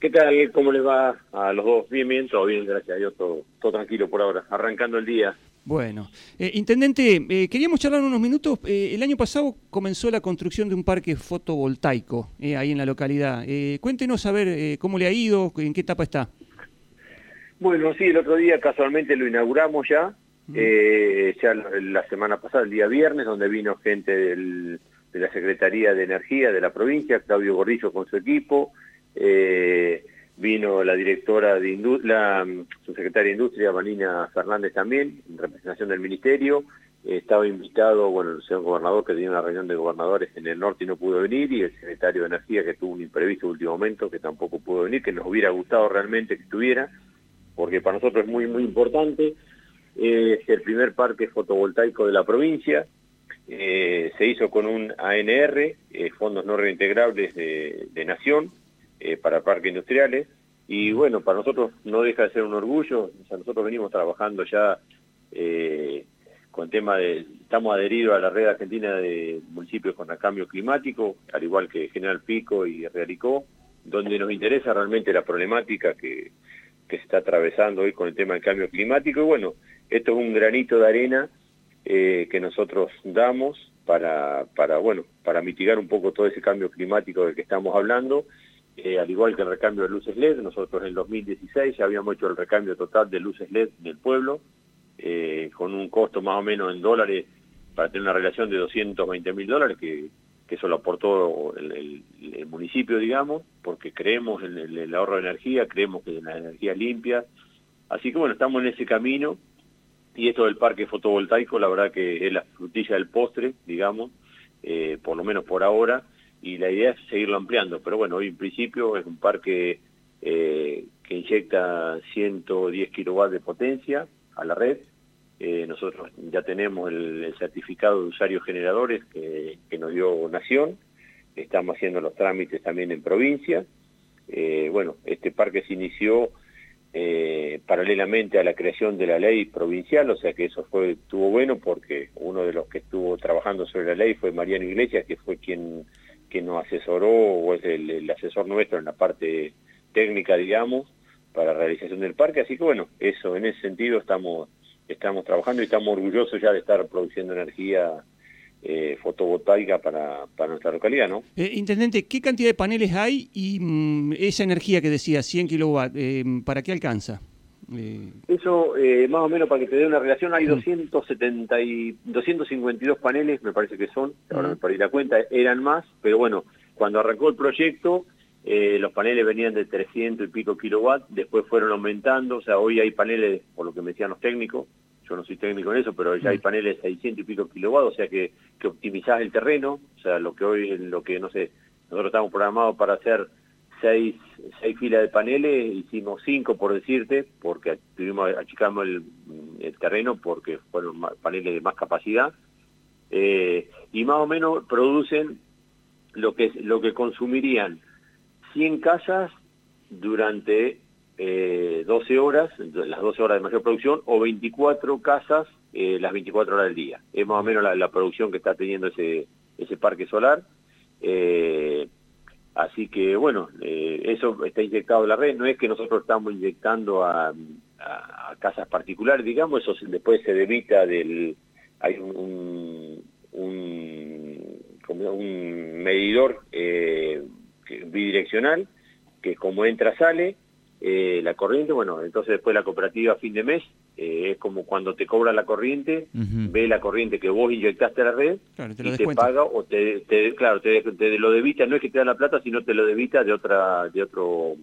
¿Qué tal? ¿Cómo les va a los dos? Bien, bien, todo bien, gracias a Dios, todo, todo tranquilo por ahora, arrancando el día. Bueno, eh, Intendente, eh, queríamos charlar unos minutos. Eh, el año pasado comenzó la construcción de un parque fotovoltaico ahí en la localidad. cuéntenos a ver cómo le ha ido, en qué etapa está. Bueno, sí, el otro día casualmente lo inauguramos ya, ya la semana pasada, el día viernes, donde vino gente de la Secretaría de Energía de la provincia, Claudio Gordillo con su equipo, eh, vino la directora de la subsecretaria de Industria, Vanina Fernández también, en representación del Ministerio, estaba invitado, bueno, el señor gobernador que tenía una reunión de gobernadores en el norte y no pudo venir, y el secretario de Energía que tuvo un imprevisto último momento que tampoco pudo venir, que nos hubiera gustado realmente que estuviera, porque para nosotros es muy, muy importante. es el primer parque fotovoltaico de la provincia, eh, se hizo con un ANR, eh, Fondos No Reintegrables de, de Nación, eh, para parques industriales. Y bueno, para nosotros no deja de ser un orgullo, nosotros venimos trabajando ya eh, con tema de, estamos adheridos a la red argentina de municipios con el cambio climático, al igual que General Pico y Realicó, donde nos interesa realmente la problemática que, que se está atravesando hoy con el tema del cambio climático. Y bueno, esto es un granito de arena eh, que nosotros damos para, para, bueno, para mitigar un poco todo ese cambio climático del que estamos hablando eh, al igual que el recambio de luces LED, nosotros en el 2016 ya habíamos hecho el recambio total de luces LED del pueblo, eh, con un costo más o menos en dólares para tener una relación de 220 mil dólares, que, eso lo aportó el, municipio, digamos, porque creemos en el, ahorro de energía, creemos que en la energía limpia. Así que bueno, estamos en ese camino y esto del parque fotovoltaico, la verdad que es la frutilla del postre, digamos, eh, por lo menos por ahora, y la idea es seguirlo ampliando, pero bueno, hoy en principio es un parque eh, que inyecta 110 kilowatts de potencia a la red, eh, nosotros ya tenemos el, certificado de usuarios generadores que, nos dio Nación, estamos haciendo los trámites también en provincia, eh, bueno, este parque se inició paralelamente a la creación de la ley provincial, o sea que eso fue estuvo bueno porque uno de los que estuvo trabajando sobre la ley fue Mariano Iglesias, que fue quien nos asesoró o es el, asesor nuestro en la parte técnica, digamos, para la realización del parque. Así que bueno, eso, en ese sentido estamos, estamos trabajando y estamos orgullosos ya de estar produciendo energía eh, fotovoltaica para, para, nuestra localidad, ¿no? Eh, Intendente, ¿qué cantidad de paneles hay y mm, esa energía que decía, 100 kilowatts, eh, ¿para qué alcanza? Eso, eh, más o menos, para que te dé una relación, hay 270 y 252 paneles, me parece que son, ahora me perdí la cuenta, eran más, pero bueno, cuando arrancó el proyecto, eh, los paneles venían de 300 y pico kilowatts, después fueron aumentando, o sea, hoy hay paneles, por lo que me decían los técnicos, yo no soy técnico en eso, pero ya hay paneles de 600 y pico kilowatts, o sea que, que optimizás el terreno, o sea, lo que hoy, lo que, no sé, nosotros estamos programados para hacer seis, seis filas de paneles, hicimos cinco por decirte, porque tuvimos, achicamos el, terreno porque fueron paneles de más capacidad, eh, y más o menos producen lo que, lo que consumirían 100 casas durante eh, 12 horas, las 12 horas de mayor producción, o 24 casas eh, las 24 horas del día. Es más o menos la, la producción que está teniendo ese, ese parque solar. Eh, Así que bueno, eh, eso está inyectado en la red, no es que nosotros estamos inyectando a, casas particulares, digamos, eso después se debita del, hay un, medidor eh, bidireccional que como entra sale, eh, la corriente, bueno, entonces después la cooperativa a fin de mes eh, es como cuando te cobra la corriente, ve la corriente que vos inyectaste a la red y te paga o te, claro, te, lo debita, no es que te da la plata, sino te lo debita de otra de otro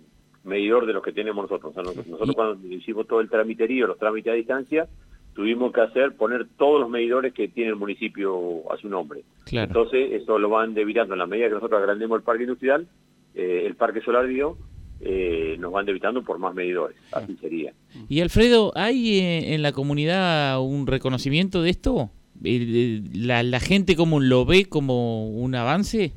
medidor de los que tenemos nosotros. nosotros, cuando hicimos todo el tramiterío, los trámites a distancia, tuvimos que hacer, poner todos los medidores que tiene el municipio a su nombre. Entonces, eso lo van debitando en la medida que nosotros agrandemos el parque industrial, eh, el parque solar dio, eh, nos van debitando por más medidores, así sería. Y Alfredo, ¿hay eh, en la comunidad un reconocimiento de esto? ¿La, la gente como lo ve como un avance?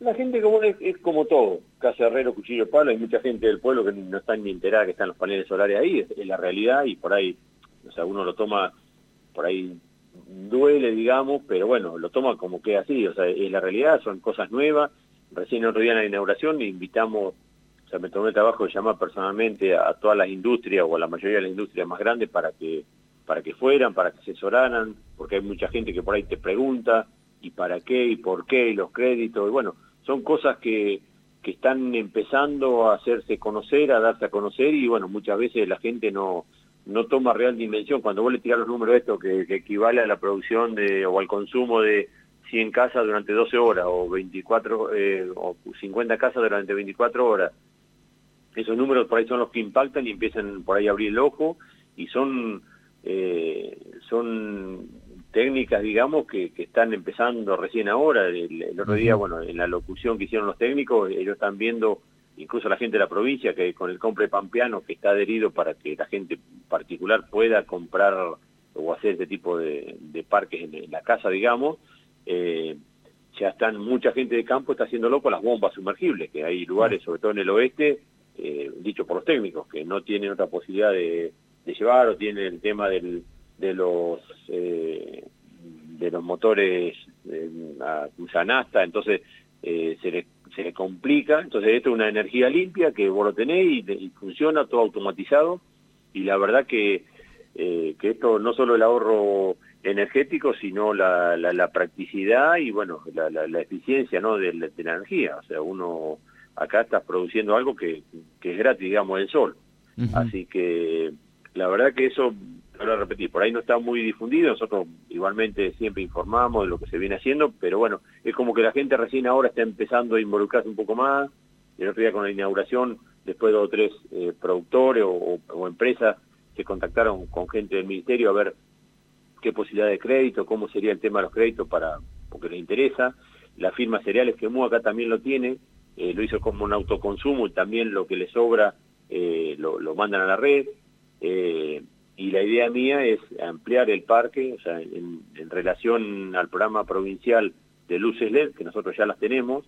La gente como es, como todo, casa herrero, cuchillo, palo, hay mucha gente del pueblo que no está ni enterada que están los paneles solares ahí, es, la realidad y por ahí, o sea, uno lo toma, por ahí duele, digamos, pero bueno, lo toma como que así, o sea, es la realidad, son cosas nuevas, recién otro día en la inauguración invitamos sea, me tomé el trabajo de llamar personalmente a todas las industrias o a la mayoría de las industrias más grandes para que para que fueran, para que asesoraran, porque hay mucha gente que por ahí te pregunta, y para qué, y por qué, y los créditos, y bueno, son cosas que, que están empezando a hacerse conocer, a darse a conocer, y bueno, muchas veces la gente no, no toma real dimensión. Cuando vos le tirás los números de esto, que, equivale a la producción de, o al consumo de 100 casas durante 12 horas, o 24, eh, o 50 casas durante 24 horas, esos números por ahí son los que impactan y empiezan por ahí a abrir el ojo, y son, eh, son técnicas, digamos, que, que, están empezando recién ahora. El, otro día, bueno, en la locución que hicieron los técnicos, ellos están viendo incluso la gente de la provincia, que con el compre pampeano que está adherido para que la gente particular pueda comprar o hacer este tipo de, parques en, la casa, digamos, eh, ya están, mucha gente de campo está haciéndolo con las bombas sumergibles, que hay lugares, sobre todo en el oeste, eh, dicho por los técnicos, que no tienen otra posibilidad de, llevar o tienen el tema del, de los eh, de los motores a nasta, entonces se les se le complica, entonces esto es una energía limpia que vos lo tenés y, funciona todo automatizado. Y la verdad que, eh, que esto no solo el ahorro energético, sino la, la, practicidad y bueno, la, la, eficiencia ¿no? de, la energía, o sea, uno acá está produciendo algo que, que es gratis, digamos, el sol, así que la verdad que eso a repetir, por ahí no está muy difundido, nosotros igualmente siempre informamos de lo que se viene haciendo, pero bueno, es como que la gente recién ahora está empezando a involucrarse un poco más, el otro día con la inauguración, después de dos o tres eh, productores o, empresas se contactaron con gente del ministerio a ver qué posibilidad de crédito, cómo sería el tema de los créditos para porque les interesa. La firma Cereales que MU acá también lo tiene, eh, lo hizo como un autoconsumo y también lo que le sobra eh, lo, mandan a la red. Eh, y la idea mía es ampliar el parque, o sea, en, relación al programa provincial de luces LED, que nosotros ya las tenemos,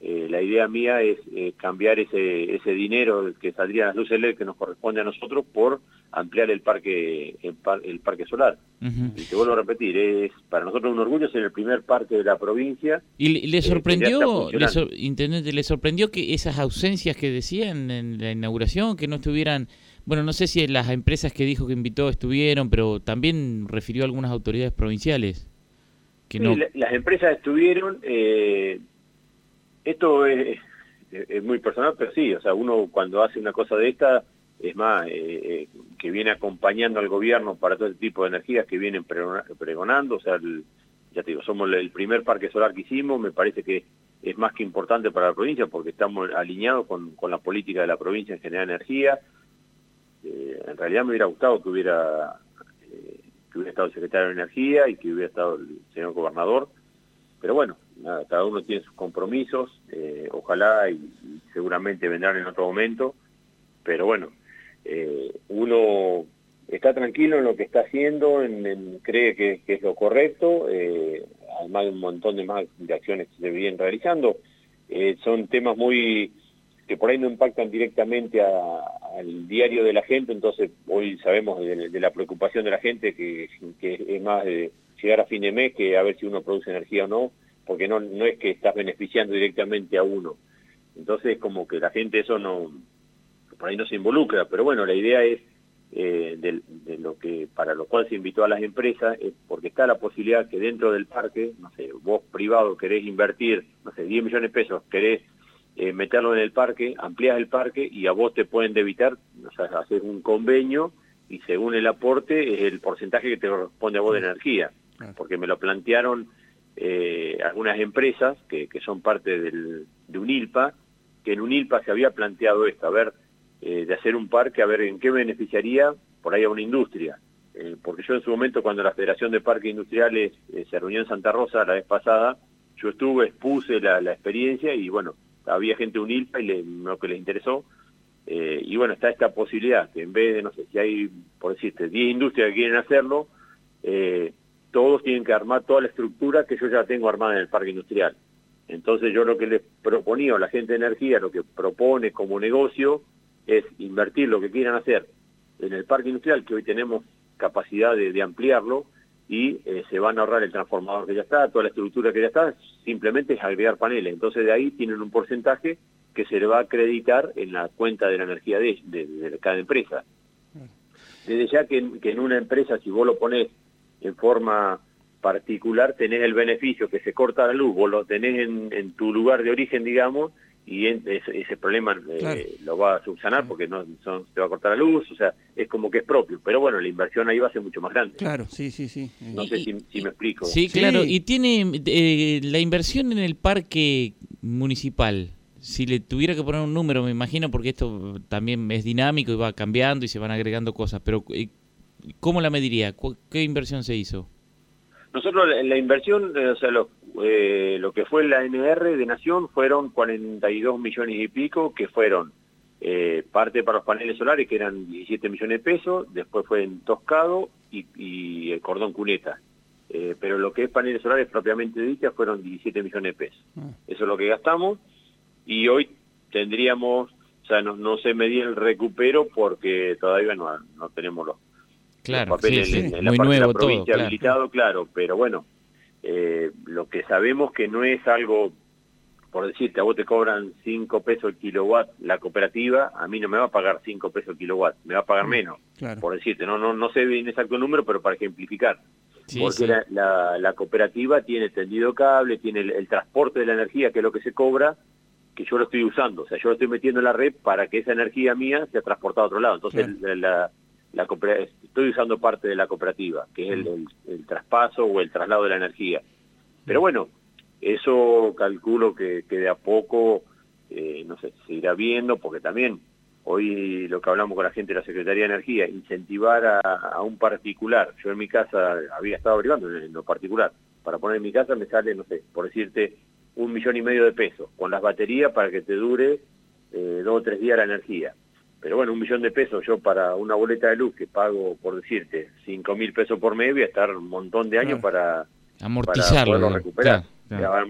eh, la idea mía es eh, cambiar ese, ese dinero que saldría las luces LED que nos corresponde a nosotros por ampliar el parque el, parque solar. Y te vuelvo a repetir, es para nosotros un orgullo ser el primer parque de la provincia. ¿Y le, sorprendió, le intendente, le sorprendió que esas ausencias que decían en la inauguración, que no estuvieran bueno, no sé si las empresas que dijo que invitó estuvieron, pero también refirió a algunas autoridades provinciales. Que no... las empresas estuvieron, eh, esto es, muy personal, pero sí, o sea, uno cuando hace una cosa de esta, es más, eh, eh, que viene acompañando al gobierno para todo este tipo de energías que vienen pregonando, o sea, ya te digo, somos el primer parque solar que hicimos, me parece que es más que importante para la provincia porque estamos alineados con, la política de la provincia en generar energía, eh, en realidad me hubiera gustado que hubiera, que hubiera estado el secretario de Energía y que hubiera estado el señor gobernador, pero bueno, nada, cada uno tiene sus compromisos, eh, ojalá y, seguramente vendrán en otro momento, pero bueno, uno está tranquilo en lo que está haciendo, en, cree que, es lo correcto, además de un montón de más de acciones que se vienen realizando, son temas muy que por ahí no impactan directamente al diario de la gente, entonces hoy sabemos de, la preocupación de la gente que, es más de llegar a fin de mes que a ver si uno produce energía o no, porque no, no es que estás beneficiando directamente a uno. Entonces como que la gente eso no, por ahí no se involucra, pero bueno, la idea es eh, de, lo que para lo cual se invitó a las empresas es porque está la posibilidad que dentro del parque, no sé, vos privado querés invertir, no sé, 10 millones de pesos, querés eh, meterlo en el parque, amplias el parque y a vos te pueden debitar, o sea, hacer un convenio y según el aporte es el porcentaje que te corresponde a vos de energía, porque me lo plantearon eh, algunas empresas que, son parte del, de UNILPA, que en UNILPA se había planteado esto, a ver, eh, de hacer un parque, a ver en qué beneficiaría por ahí a una industria. porque yo en su momento, cuando la Federación de Parques Industriales se reunió en Santa Rosa la vez pasada, yo estuve, expuse la, experiencia y bueno, había gente UNILPA y lo que les interesó. Eh, y bueno, está esta posibilidad, que en vez de, no sé, si hay, por decirte, 10 industrias que quieren hacerlo, eh, todos tienen que armar toda la estructura que yo ya tengo armada en el parque industrial. Entonces yo lo que les proponía a la gente de energía, lo que propone como negocio, es invertir lo que quieran hacer en el parque industrial, que hoy tenemos capacidad de ampliarlo, y eh, se van a ahorrar el transformador que ya está, toda la estructura que ya está, simplemente es agregar paneles. Entonces de ahí tienen un porcentaje que se le va a acreditar en la cuenta de la energía de, de, cada empresa. Desde ya que, en una empresa, si vos lo pones en forma particular, tenés el beneficio que se corta la luz, vos lo tenés en tu lugar de origen, digamos, y ese, problema eh, lo va a subsanar porque no se va a cortar la luz, o sea, es como que es propio, pero bueno, la inversión ahí va a ser mucho más grande. Claro, sí, sí, sí. No sé si, me explico. Sí, claro, y tiene eh, la inversión en el parque municipal, si le tuviera que poner un número, me imagino, porque esto también es dinámico y va cambiando y se van agregando cosas, pero eh, ¿cómo la mediría? ¿Qué inversión se hizo? Nosotros la inversión, o sea, los eh, lo que fue la NR de Nación fueron 42 millones y pico, que fueron eh, parte para los paneles solares, que eran 17 millones de pesos, después fue en Toscado y, el cordón cuneta. Eh, pero lo que es paneles solares propiamente dicha fueron 17 millones de pesos. Ah. Eso es lo que gastamos y hoy tendríamos, o sea, no, no se medía el recupero porque todavía no, no tenemos los, papeles en, la parte de la provincia habilitado, claro, pero bueno, eh, lo que sabemos que no es algo, por decirte, a vos te cobran 5 pesos el kilowatt la cooperativa, a mí no me va a pagar 5 pesos el kilowatt, me va a pagar mm, menos, por decirte, no, no, no sé bien exacto el número, pero para ejemplificar. porque La, la, cooperativa tiene tendido cable, tiene el, transporte de la energía, que es lo que se cobra, que yo lo estoy usando, o sea, yo lo estoy metiendo en la red para que esa energía mía sea transportada a otro lado. Entonces, la, la estoy usando parte de la cooperativa, que es el, traspaso o el traslado de la energía. Pero bueno, eso calculo que, de a poco, eh, no sé, se irá viendo, porque también hoy lo que hablamos con la gente de la Secretaría de Energía, incentivar a, un particular, yo en mi casa había estado averiguando en lo particular, para poner en mi casa me sale, no sé, por decirte, un millón y medio de pesos, con las baterías para que te dure eh, dos o tres días la energía pero bueno, un millón de pesos yo para una boleta de luz que pago, por decirte, cinco mil pesos por mes, voy a estar un montón de años para, amortizarlo, recuperar.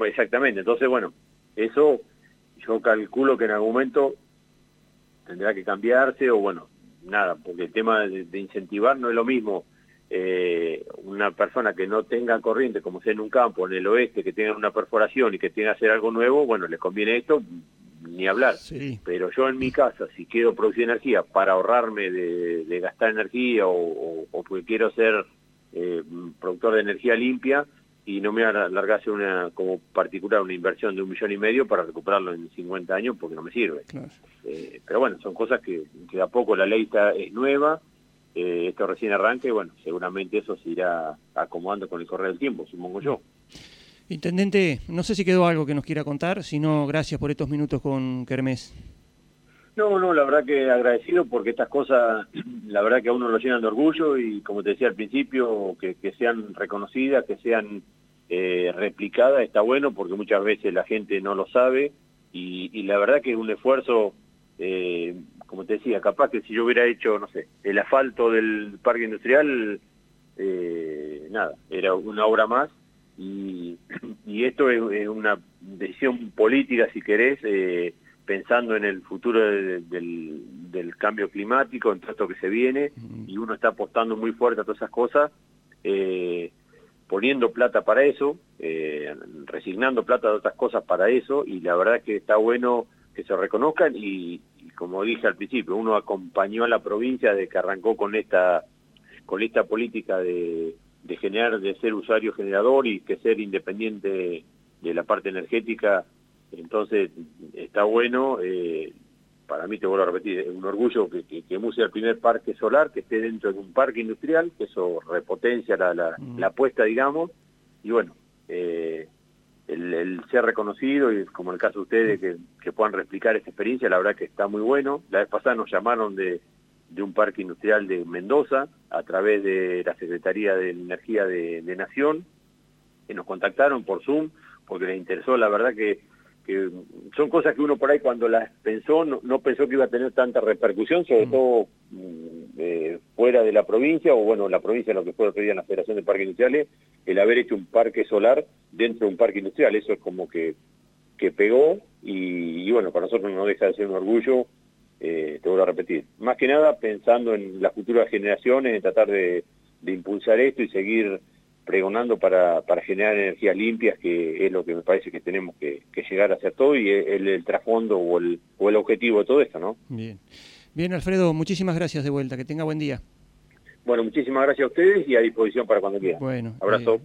Exactamente, entonces bueno, eso yo calculo que en algún momento tendrá que cambiarse o bueno, nada, porque el tema de, incentivar no es lo mismo eh, una persona que no tenga corriente, como sea en un campo, en el oeste, que tenga una perforación y que tenga que hacer algo nuevo, bueno, le conviene esto, ni hablar. Pero yo en mi casa, si quiero producir energía para ahorrarme de, gastar energía o, porque quiero ser eh, productor de energía limpia y no me voy a largarse una, como particular una inversión de un millón y medio para recuperarlo en 50 años porque no me sirve. Eh, pero bueno, son cosas que, que a poco la ley está, es nueva, eh, esto recién arranca y bueno, seguramente eso se irá acomodando con el correr del tiempo, supongo yo. Intendente, no sé si quedó algo que nos quiera contar, si no, gracias por estos minutos con Kermés. No, no, la verdad que agradecido porque estas cosas, la verdad que a uno lo llenan de orgullo y como te decía al principio, que, sean reconocidas, que sean eh, replicadas, está bueno porque muchas veces la gente no lo sabe y, la verdad que es un esfuerzo, eh, como te decía, capaz que si yo hubiera hecho, no sé, el asfalto del parque industrial, eh, nada, era una obra más y, esto es, una decisión política, si querés, eh, pensando en el futuro del, cambio climático, en todo esto que se viene, y uno está apostando muy fuerte a todas esas cosas, eh, poniendo plata para eso, eh, resignando plata de otras cosas para eso, y la verdad que está bueno que se reconozcan, y, y como dije al principio, uno acompañó a la provincia de que arrancó con esta, con esta política de de generar, de ser usuario generador y que ser independiente de la parte energética, entonces está bueno, eh, para mí te vuelvo a repetir, es un orgullo que, que, que el primer parque solar, que esté dentro de un parque industrial, que eso repotencia la, la, mm. apuesta, digamos, y bueno, eh, el, ser reconocido, y como en el caso de ustedes, que, que puedan replicar esta experiencia, la verdad que está muy bueno. La vez pasada nos llamaron de, de un parque industrial de Mendoza a través de la Secretaría de Energía de, Nación, que nos contactaron por Zoom porque les interesó, la verdad que, son cosas que uno por ahí cuando las pensó no, pensó que iba a tener tanta repercusión, sobre mm. todo mm, eh, fuera de la provincia, o bueno, la provincia lo que fue otro día en la Federación de Parques Industriales, el haber hecho un parque solar dentro de un parque industrial, eso es como que, que pegó y, y bueno, para nosotros no deja de ser un orgullo eh, te vuelvo a repetir. Más que nada pensando en las futuras generaciones, en tratar de, impulsar esto y seguir pregonando para, para generar energías limpias, que es lo que me parece que tenemos que, llegar a hacer todo y el, el trasfondo o el, o el objetivo de todo esto, ¿no? Bien. Bien, Alfredo, muchísimas gracias de vuelta. Que tenga buen día. Bueno, muchísimas gracias a ustedes y a disposición para cuando quieran. Bueno, abrazo.